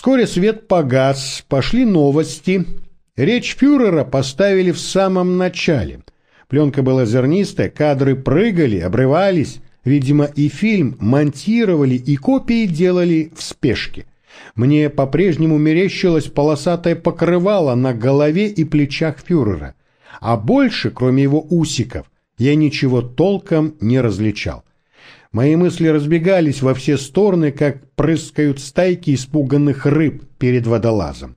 Вскоре свет погас, пошли новости. Речь фюрера поставили в самом начале. Пленка была зернистая, кадры прыгали, обрывались. Видимо, и фильм монтировали, и копии делали в спешке. Мне по-прежнему мерещилось полосатое покрывало на голове и плечах фюрера. А больше, кроме его усиков, я ничего толком не различал. Мои мысли разбегались во все стороны, как прыскают стайки испуганных рыб перед водолазом.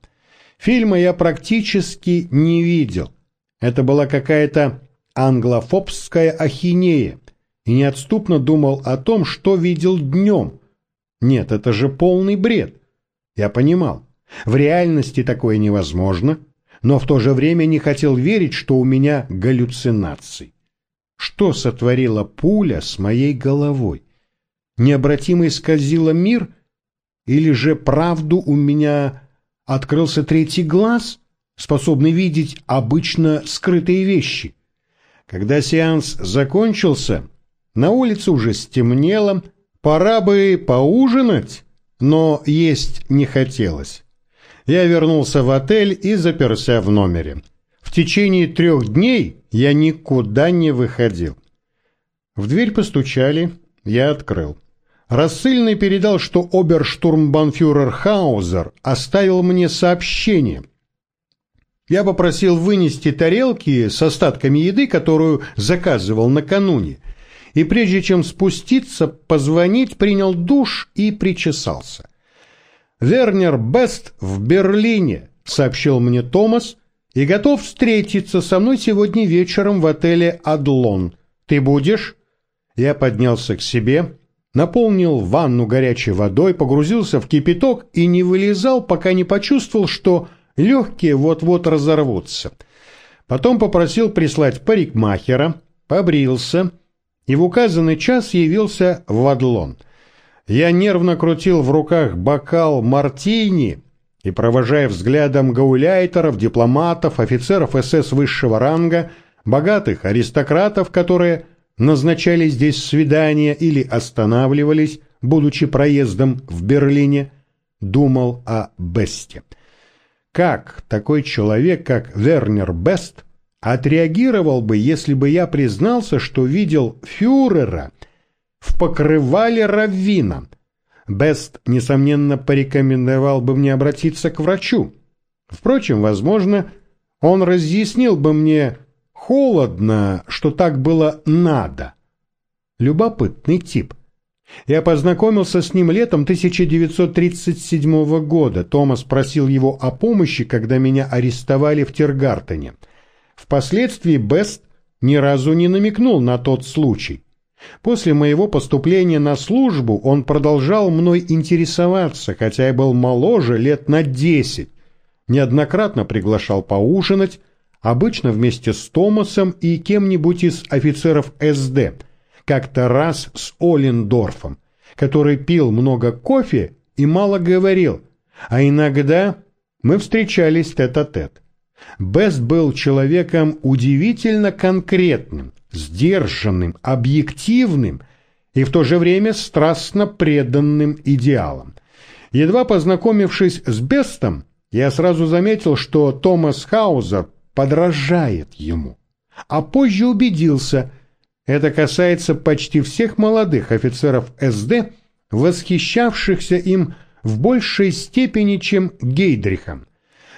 Фильма я практически не видел. Это была какая-то англофобская ахинея, и неотступно думал о том, что видел днем. Нет, это же полный бред. Я понимал, в реальности такое невозможно, но в то же время не хотел верить, что у меня галлюцинации. Что сотворила пуля с моей головой? Необратимо исказила мир? Или же правду у меня открылся третий глаз, способный видеть обычно скрытые вещи? Когда сеанс закончился, на улице уже стемнело, пора бы поужинать, но есть не хотелось. Я вернулся в отель и заперся в номере. Течение трех дней я никуда не выходил. В дверь постучали, я открыл. Рассыльный передал, что оберштурмбанфюрер Хаузер оставил мне сообщение. Я попросил вынести тарелки с остатками еды, которую заказывал накануне, и прежде чем спуститься, позвонить, принял душ и причесался. «Вернер Бест в Берлине», — сообщил мне Томас, — «и готов встретиться со мной сегодня вечером в отеле «Адлон». Ты будешь?» Я поднялся к себе, наполнил ванну горячей водой, погрузился в кипяток и не вылезал, пока не почувствовал, что легкие вот-вот разорвутся. Потом попросил прислать парикмахера, побрился и в указанный час явился в Адлон. Я нервно крутил в руках бокал мартини и, провожая взглядом гауляйтеров, дипломатов, офицеров СС высшего ранга, богатых аристократов, которые назначали здесь свидания или останавливались, будучи проездом в Берлине, думал о Бесте. Как такой человек, как Вернер Бест, отреагировал бы, если бы я признался, что видел фюрера в покрывале раввина? Бест, несомненно, порекомендовал бы мне обратиться к врачу. Впрочем, возможно, он разъяснил бы мне Холодно, что так было надо. Любопытный тип. Я познакомился с ним летом 1937 года. Томас просил его о помощи, когда меня арестовали в Тергартене. Впоследствии Бест ни разу не намекнул на тот случай. После моего поступления на службу он продолжал мной интересоваться, хотя я был моложе лет на десять. Неоднократно приглашал поужинать, обычно вместе с Томасом и кем-нибудь из офицеров СД, как-то раз с Олендорфом, который пил много кофе и мало говорил, а иногда мы встречались тет-а-тет. -тет. Бест был человеком удивительно конкретным, сдержанным, объективным и в то же время страстно преданным идеалам. Едва познакомившись с Бестом, я сразу заметил, что Томас Хаузер подражает ему. А позже убедился, это касается почти всех молодых офицеров СД, восхищавшихся им в большей степени, чем Гейдрихом.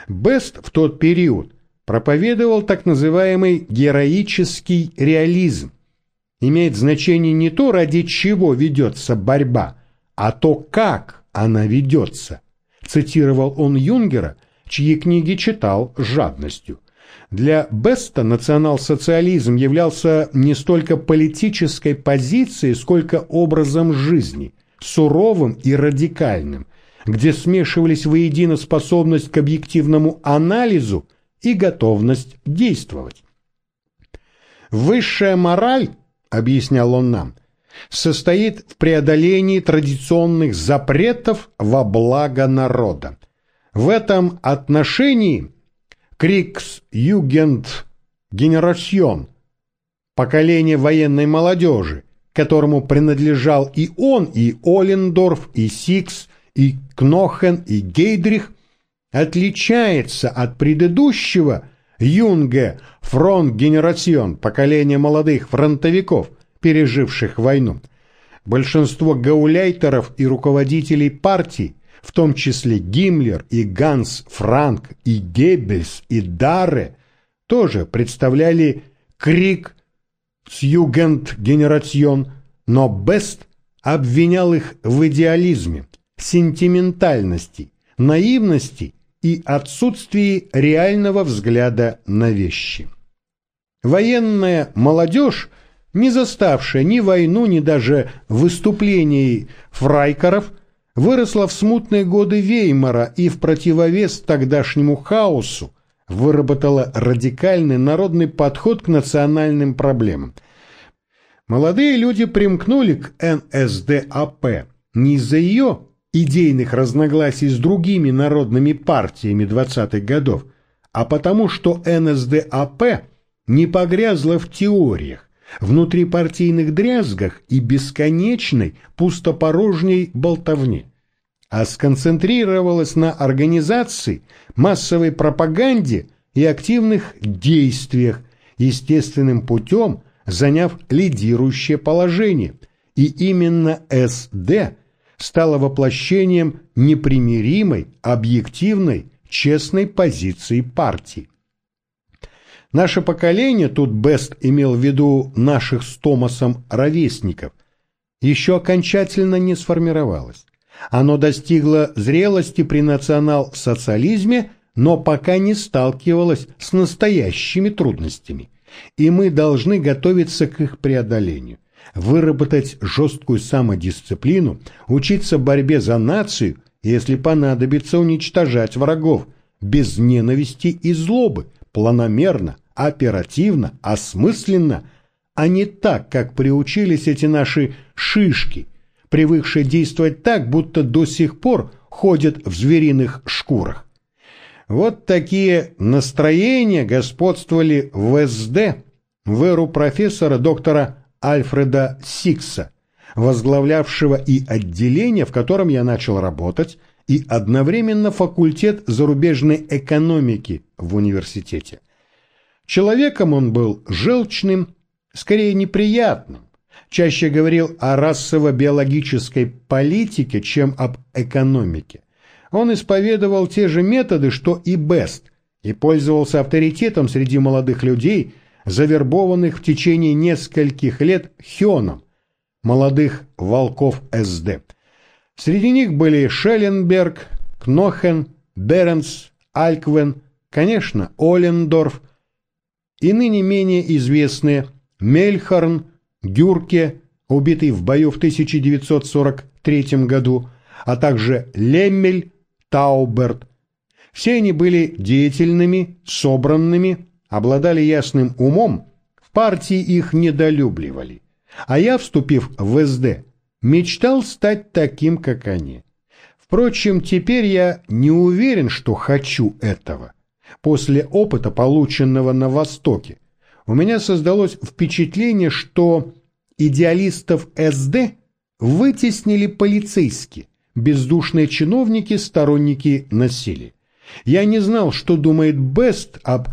Бест в тот период проповедовал так называемый героический реализм. Имеет значение не то, ради чего ведется борьба, а то, как она ведется. Цитировал он Юнгера, чьи книги читал с жадностью. Для Беста национал-социализм являлся не столько политической позицией, сколько образом жизни, суровым и радикальным, где смешивались воедино способность к объективному анализу и готовность действовать. «Высшая мораль», — объяснял он нам, — состоит в преодолении традиционных запретов во благо народа. В этом отношении – Крикс Югент Генерацион, поколение военной молодежи, которому принадлежал и он, и Олендорф, и Сикс, и Кнохен, и Гейдрих отличается от предыдущего junge Frontgeneration поколения молодых фронтовиков, переживших войну. Большинство гауляйтеров и руководителей партий, в том числе Гиммлер и Ганс Франк и Геббельс и Дарре, тоже представляли крик с Югент-генерацион, но Бест обвинял их в идеализме, сентиментальности, наивности и отсутствии реального взгляда на вещи. Военная молодежь, не заставшая ни войну, ни даже выступлений фрайкеров, выросла в смутные годы Веймара и в противовес тогдашнему хаосу выработала радикальный народный подход к национальным проблемам. Молодые люди примкнули к НСДАП не из-за ее идейных разногласий с другими народными партиями 20-х годов, а потому что НСДАП не погрязла в теориях, внутрипартийных дрязгах и бесконечной пустопорожней болтовне, а сконцентрировалась на организации, массовой пропаганде и активных действиях, естественным путем заняв лидирующее положение, и именно СД – стало воплощением непримиримой, объективной, честной позиции партии. Наше поколение, тут Бест имел в виду наших с Томасом ровесников, еще окончательно не сформировалось. Оно достигло зрелости при национал-социализме, но пока не сталкивалось с настоящими трудностями, и мы должны готовиться к их преодолению выработать жесткую самодисциплину, учиться борьбе за нацию, если понадобится уничтожать врагов, без ненависти и злобы, планомерно, оперативно, осмысленно, а не так, как приучились эти наши шишки, привыкшие действовать так, будто до сих пор ходят в звериных шкурах. Вот такие настроения господствовали в СД, в эру профессора доктора Альфреда Сикса, возглавлявшего и отделение, в котором я начал работать, и одновременно факультет зарубежной экономики в университете. Человеком он был желчным, скорее неприятным, чаще говорил о расово-биологической политике, чем об экономике. Он исповедовал те же методы, что и Бест, и пользовался авторитетом среди молодых людей – завербованных в течение нескольких лет Хёном, молодых волков СД. Среди них были Шелленберг, Кнохен, Беренс, Альквен, конечно, Олендорф и ныне менее известные Мельхорн, Гюрке, убитый в бою в 1943 году, а также Леммель, Тауберт. Все они были деятельными, собранными, обладали ясным умом, в партии их недолюбливали. А я, вступив в СД, мечтал стать таким, как они. Впрочем, теперь я не уверен, что хочу этого. После опыта, полученного на Востоке, у меня создалось впечатление, что идеалистов СД вытеснили полицейские, бездушные чиновники, сторонники насилия. Я не знал, что думает Бест об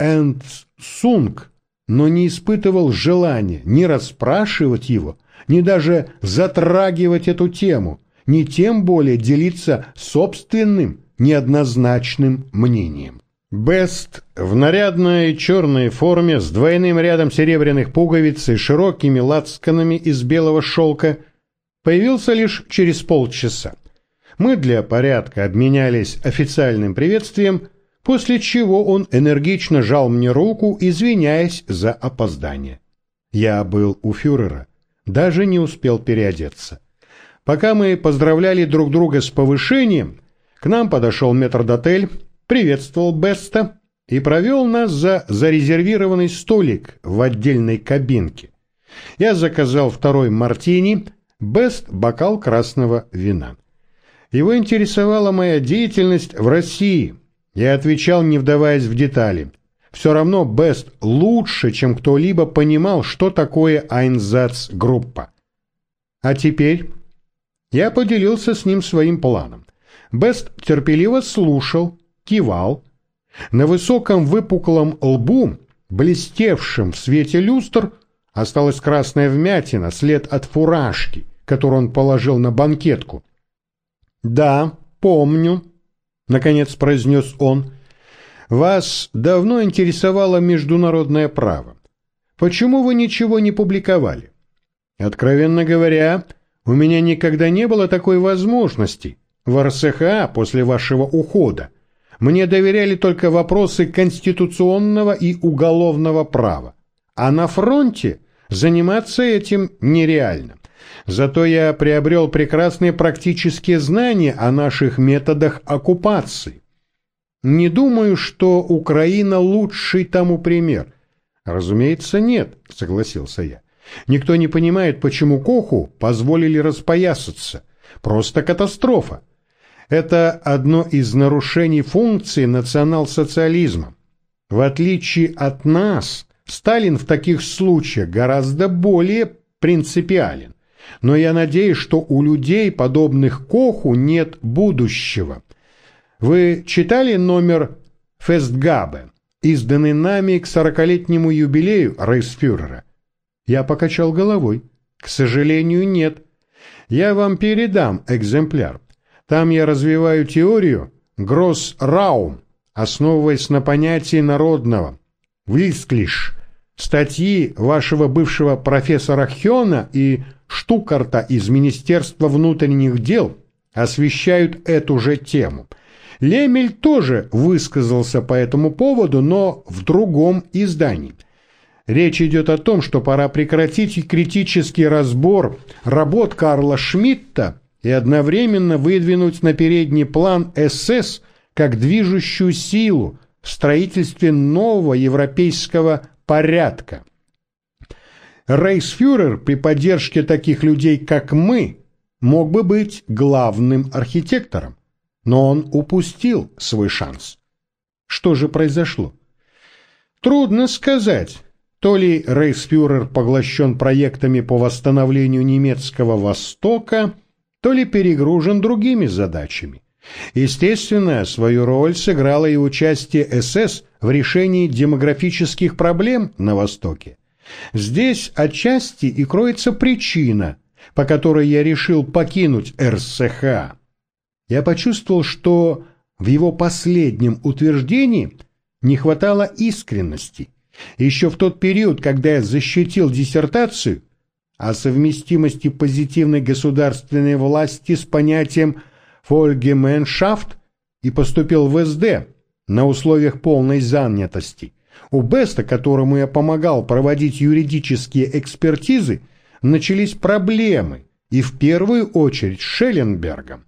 Энд Сунг, но не испытывал желания ни расспрашивать его, ни даже затрагивать эту тему, ни тем более делиться собственным неоднозначным мнением. Бест в нарядной черной форме с двойным рядом серебряных пуговиц и широкими лацканами из белого шелка появился лишь через полчаса. Мы для порядка обменялись официальным приветствием – после чего он энергично жал мне руку, извиняясь за опоздание. Я был у фюрера, даже не успел переодеться. Пока мы поздравляли друг друга с повышением, к нам подошел метрдотель, приветствовал Беста и провел нас за зарезервированный столик в отдельной кабинке. Я заказал второй мартини, Бест – бокал красного вина. Его интересовала моя деятельность в России – я отвечал, не вдаваясь в детали. Все равно Бест лучше, чем кто-либо понимал, что такое Айнзац-группа. А теперь Я поделился с ним своим планом. Бест терпеливо слушал, кивал. На высоком выпуклом лбу, блестевшем в свете люстр, осталась красная вмятина, след от фуражки, которую он положил на банкетку. «Да, помню», — наконец произнес он. «Вас давно интересовало международное право. Почему вы ничего не публиковали? Откровенно говоря, у меня никогда не было такой возможности. В РСХА после вашего ухода мне доверяли только вопросы конституционного и уголовного права, а на фронте заниматься этим нереально. Зато я приобрел прекрасные практические знания о наших методах оккупации. Не думаю, что Украина лучший тому пример. Разумеется, нет, согласился я. Никто не понимает, почему Коху позволили распоясаться. Просто катастрофа. Это одно из нарушений функции национал-социализма. В отличие от нас, Сталин в таких случаях гораздо более принципиален. Но я надеюсь, что у людей, подобных Коху, нет будущего. Вы читали номер Фестгабе, изданный нами к сорокалетнему юбилею Рейхсфюрера? Я покачал головой. К сожалению, нет. Я вам передам экземпляр. Там я развиваю теорию Гросс-Раум, основываясь на понятии народного. Висклиш. Статьи вашего бывшего профессора Хёна и Штукарта из Министерства внутренних дел освещают эту же тему. Лемель тоже высказался по этому поводу, но в другом издании – Речь идет о том, что пора прекратить критический разбор работ Карла Шмидта и одновременно выдвинуть на передний план СС как движущую силу в строительстве нового европейского порядка. Рейхсфюрер при поддержке таких людей, как мы, мог бы быть главным архитектором, но он упустил свой шанс. Что же произошло? Трудно сказать. То ли рейхсфюрер поглощен проектами по восстановлению немецкого Востока, то ли перегружен другими задачами. Естественно, свою роль сыграло и участие СС в решении демографических проблем на Востоке. Здесь отчасти и кроется причина, по которой я решил покинуть РСХ. Я почувствовал, что в его последнем утверждении не хватало искренности – еще в тот период, когда я защитил диссертацию о совместимости позитивной государственной власти с понятием «фольгеменшафт» и поступил в СД на условиях полной занятости. У Беста, которому я помогал проводить юридические экспертизы, начались проблемы, и в первую очередь с Шелленбергом.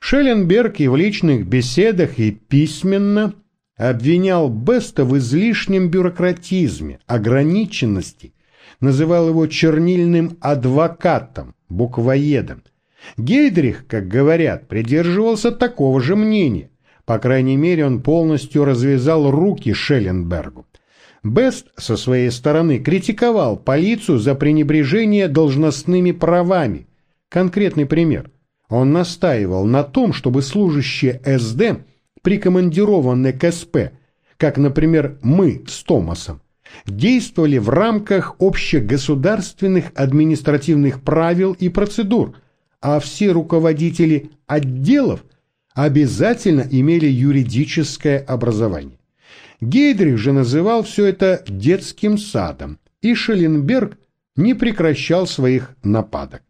Шелленберг и в личных беседах, и письменно – обвинял Беста в излишнем бюрократизме, ограниченности, называл его чернильным адвокатом, буквоедом. Гейдрих, как говорят, придерживался такого же мнения. По крайней мере, он полностью развязал руки Шелленбергу. Бест со своей стороны критиковал полицию за пренебрежение должностными правами. Конкретный пример. Он настаивал на том, чтобы служащие СД – прикомандированные к СП, как, например, мы с Томасом, действовали в рамках общегосударственных административных правил и процедур, а все руководители отделов обязательно имели юридическое образование. Гейдрих же называл все это детским садом, и Шелленберг не прекращал своих нападок.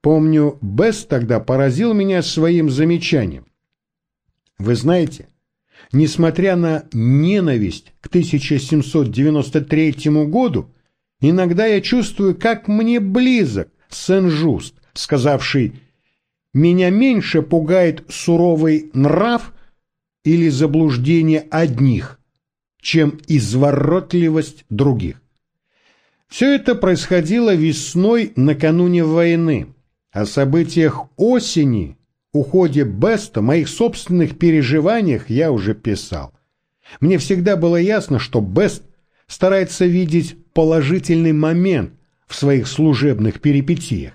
Помню, Бесс тогда поразил меня своим замечанием. Вы знаете, несмотря на ненависть к 1793 году, иногда я чувствую, как мне близок Сен-Жуст, сказавший «Меня меньше пугает суровый нрав или заблуждение одних, чем изворотливость других». Все это происходило весной накануне войны. О событиях осени уходе Беста, моих собственных переживаниях я уже писал. Мне всегда было ясно, что Бест старается видеть положительный момент в своих служебных перипетиях.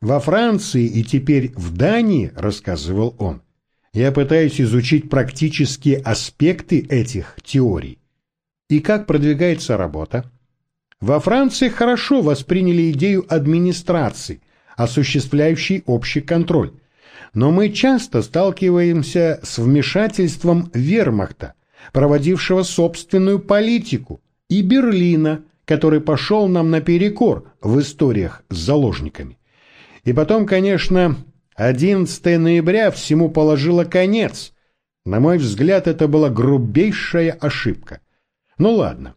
Во Франции и теперь в Дании, рассказывал он, я пытаюсь изучить практические аспекты этих теорий. И как продвигается работа? Во Франции хорошо восприняли идею администрации, осуществляющей общий контроль. Но мы часто сталкиваемся с вмешательством вермахта, проводившего собственную политику, и Берлина, который пошел нам наперекор в историях с заложниками. И потом, конечно, 11 ноября всему положило конец. На мой взгляд, это была грубейшая ошибка. Ну ладно.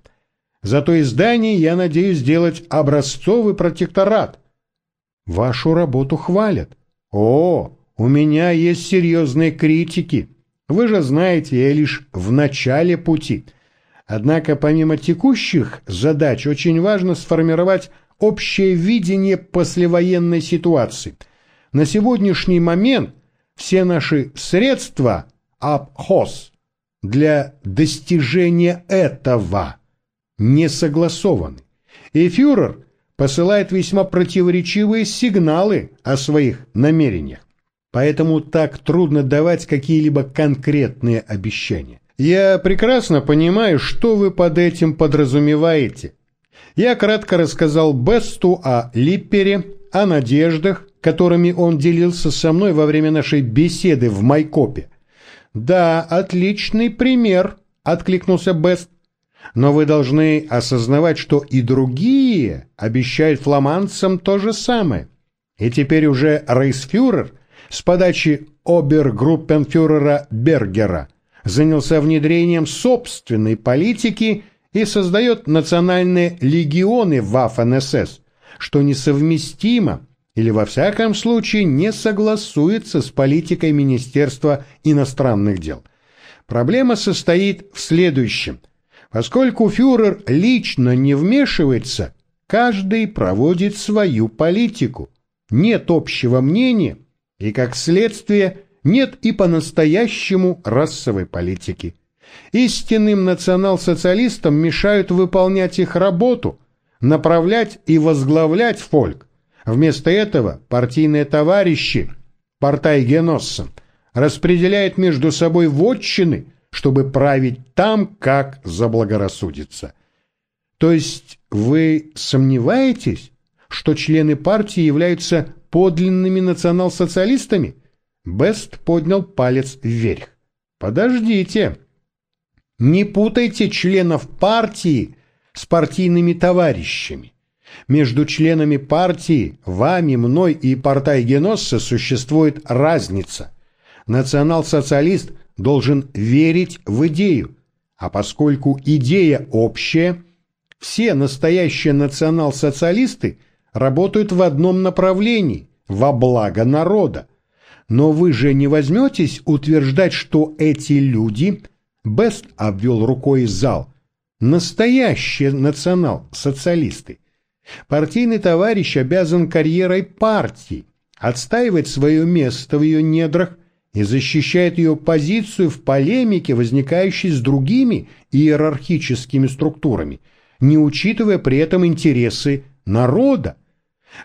Зато из Дании я надеюсь сделать образцовый протекторат. Вашу работу хвалят. О, у меня есть серьезные критики. Вы же знаете, я лишь в начале пути. Однако помимо текущих задач очень важно сформировать общее видение послевоенной ситуации. На сегодняшний момент все наши средства обхоз для достижения этого не согласованы. И фюрер посылает весьма противоречивые сигналы о своих намерениях. Поэтому так трудно давать какие-либо конкретные обещания. Я прекрасно понимаю, что вы под этим подразумеваете. Я кратко рассказал Бесту о Липпере, о надеждах, которыми он делился со мной во время нашей беседы в Майкопе. «Да, отличный пример», — откликнулся Бест. «Но вы должны осознавать, что и другие обещают фламандцам то же самое. И теперь уже рейсфюрер с подачи обергруппенфюрера Бергера занялся внедрением собственной политики — и создает национальные легионы Waffen-СС, что несовместимо или во всяком случае не согласуется с политикой Министерства иностранных дел. Проблема состоит в следующем. Поскольку фюрер лично не вмешивается, каждый проводит свою политику. Нет общего мнения, и как следствие нет и по-настоящему расовой политики. Истинным национал-социалистам мешают выполнять их работу, направлять и возглавлять фольк. Вместо этого партийные товарищи, Партай-Геносса, распределяют между собой вотчины, чтобы править там, как заблагорассудится. То есть вы сомневаетесь, что члены партии являются подлинными национал-социалистами? Бест поднял палец вверх. Подождите. Не путайте членов партии с партийными товарищами. Между членами партии, вами, мной и Партай-Геносса существует разница. Национал-социалист должен верить в идею, а поскольку идея общая, все настоящие национал-социалисты работают в одном направлении, во благо народа. Но вы же не возьметесь утверждать, что эти люди – Бест обвел рукой зал. Настоящие национал-социалисты. Партийный товарищ обязан карьерой партии, отстаивать свое место в ее недрах и защищает ее позицию в полемике, возникающей с другими иерархическими структурами, не учитывая при этом интересы народа.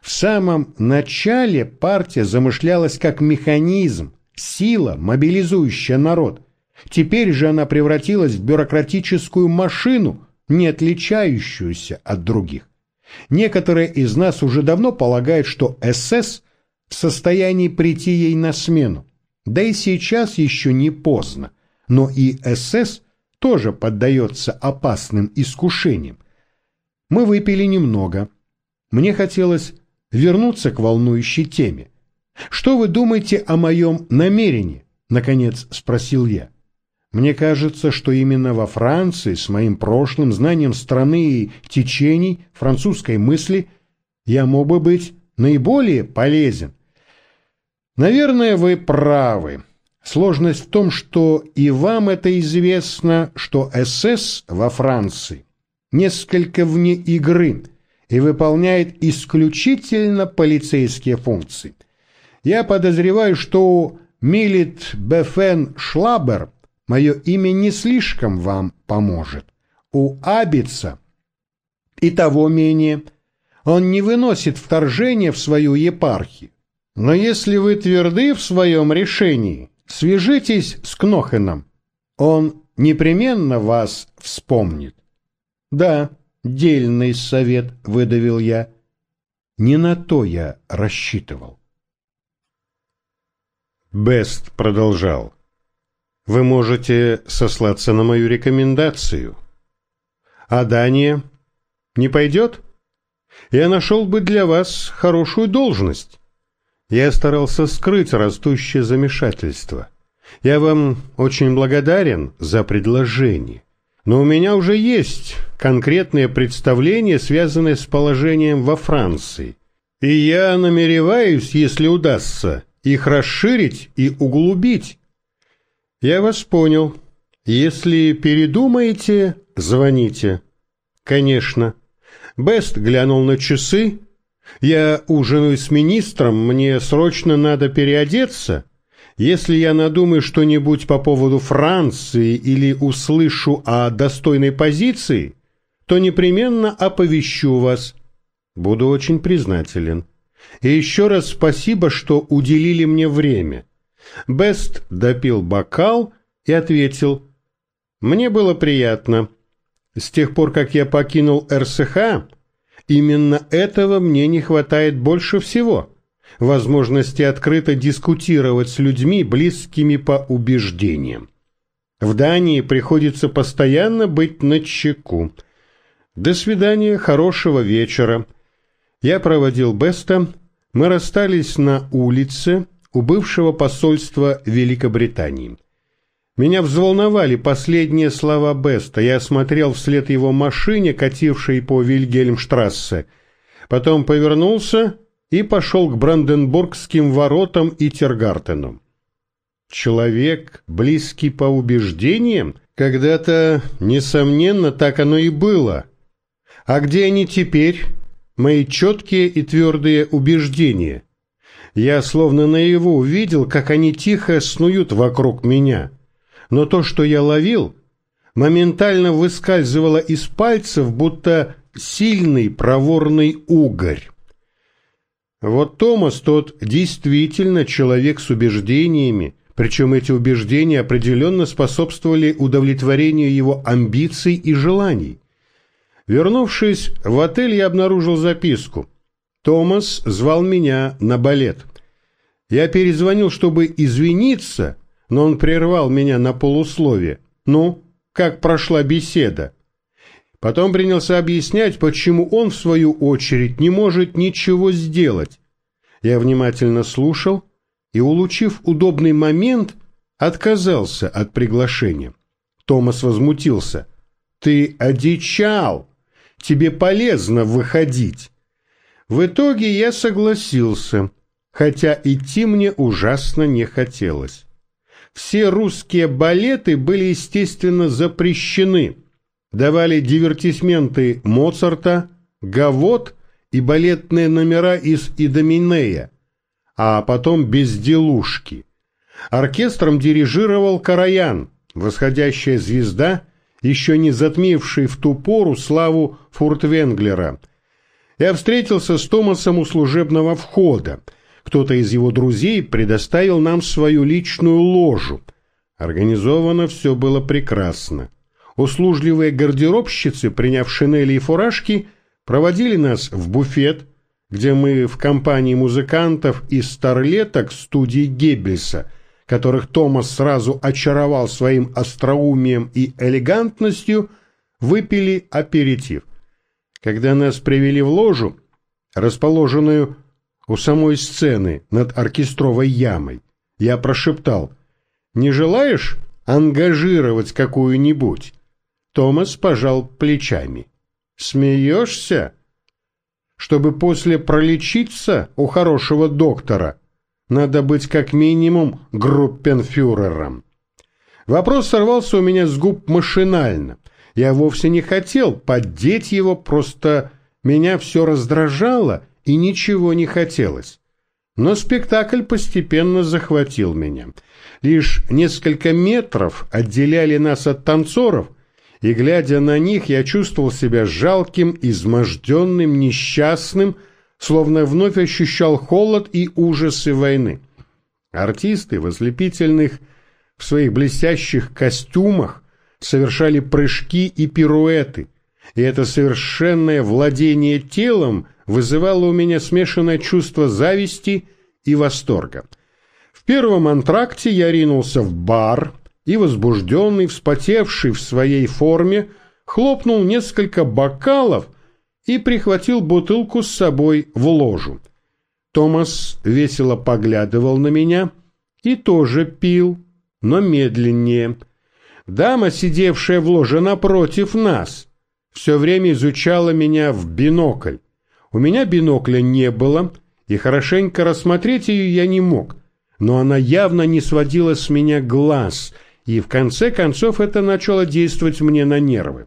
В самом начале партия замышлялась как механизм, сила, мобилизующая народ – Теперь же она превратилась в бюрократическую машину, не отличающуюся от других. Некоторые из нас уже давно полагают, что СС в состоянии прийти ей на смену. Да и сейчас еще не поздно. Но и СС тоже поддается опасным искушениям. Мы выпили немного. Мне хотелось вернуться к волнующей теме. «Что вы думаете о моем намерении?» — наконец спросил я. Мне кажется, что именно во Франции, с моим прошлым знанием страны и течений французской мысли, я мог бы быть наиболее полезен. Наверное, вы правы. Сложность в том, что и вам это известно, что СС во Франции несколько вне игры и выполняет исключительно полицейские функции. Я подозреваю, что Милит Бефен Шлабер – мое имя не слишком вам поможет. У Абица и того менее. Он не выносит вторжения в свою епархию. Но если вы тверды в своем решении, свяжитесь с Кнохеном. Он непременно вас вспомнит. Да, дельный совет, выдавил я. Не на то я рассчитывал. Бест продолжал. Вы можете сослаться на мою рекомендацию. А Дания не пойдет? Я нашел бы для вас хорошую должность. Я старался скрыть растущее замешательство. Я вам очень благодарен за предложение. Но у меня уже есть конкретные представления, связанные с положением во Франции. И я намереваюсь, если удастся, их расширить и углубить. Я вас понял. Если передумаете, звоните. Конечно. Бест глянул на часы. Я ужинаю с министром, мне срочно надо переодеться. Если я надумаю что-нибудь по поводу Франции или услышу о достойной позиции, то непременно оповещу вас. Буду очень признателен. И еще раз спасибо, что уделили мне время. Бест допил бокал и ответил. Мне было приятно. С тех пор, как я покинул РСХ, именно этого мне не хватает больше всего. Возможности открыто дискутировать с людьми, близкими по убеждениям. В Дании приходится постоянно быть на чеку. До свидания, хорошего вечера. Я проводил Беста мы расстались на улице у бывшего посольства Великобритании. Меня взволновали последние слова Беста. Я смотрел вслед его машине, катившей по Вильгельмштрассе. Потом повернулся и пошел к Бранденбургским воротам и Тергартену. Человек, близкий по убеждениям, когда-то, несомненно, так оно и было. А где они теперь? мои четкие и твердые убеждения. Я словно наяву увидел, как они тихо снуют вокруг меня. Но то, что я ловил, моментально выскальзывало из пальцев, будто сильный проворный угорь. Вот Томас тот действительно человек с убеждениями, причем эти убеждения определенно способствовали удовлетворению его амбиций и желаний. Вернувшись в отель, я обнаружил записку. Томас звал меня на балет. Я перезвонил, чтобы извиниться, но он прервал меня на полусловие. «Ну, как прошла беседа?» Потом принялся объяснять, почему он, в свою очередь, не может ничего сделать. Я внимательно слушал и, улучив удобный момент, отказался от приглашения. Томас возмутился. «Ты одичал!» тебе полезно выходить. В итоге я согласился, хотя идти мне ужасно не хотелось. Все русские балеты были, естественно, запрещены. Давали дивертисменты Моцарта, Гавот и балетные номера из Идоминея, а потом безделушки. Оркестром дирижировал Караян, восходящая звезда еще не затмивший в ту пору славу Фуртвенглера. Я встретился с Томасом у служебного входа. Кто-то из его друзей предоставил нам свою личную ложу. Организовано все было прекрасно. Услужливые гардеробщицы, приняв шинели и фуражки, проводили нас в буфет, где мы в компании музыкантов из старлеток студии Геббельса – которых Томас сразу очаровал своим остроумием и элегантностью, выпили аперитив. Когда нас привели в ложу, расположенную у самой сцены над оркестровой ямой, я прошептал «Не желаешь ангажировать какую-нибудь?» Томас пожал плечами. «Смеешься?» «Чтобы после пролечиться у хорошего доктора», надо быть как минимум группенфюрером. Вопрос сорвался у меня с губ машинально. Я вовсе не хотел поддеть его, просто меня все раздражало и ничего не хотелось. Но спектакль постепенно захватил меня. Лишь несколько метров отделяли нас от танцоров, и, глядя на них, я чувствовал себя жалким, изможденным, несчастным, словно вновь ощущал холод и ужасы войны. Артисты в ослепительных, в своих блестящих костюмах совершали прыжки и пируэты, и это совершенное владение телом вызывало у меня смешанное чувство зависти и восторга. В первом антракте я ринулся в бар и, возбужденный, вспотевший в своей форме, хлопнул несколько бокалов и прихватил бутылку с собой в ложу. Томас весело поглядывал на меня и тоже пил, но медленнее. Дама, сидевшая в ложе напротив нас, все время изучала меня в бинокль. У меня бинокля не было, и хорошенько рассмотреть ее я не мог, но она явно не сводила с меня глаз, и в конце концов это начало действовать мне на нервы.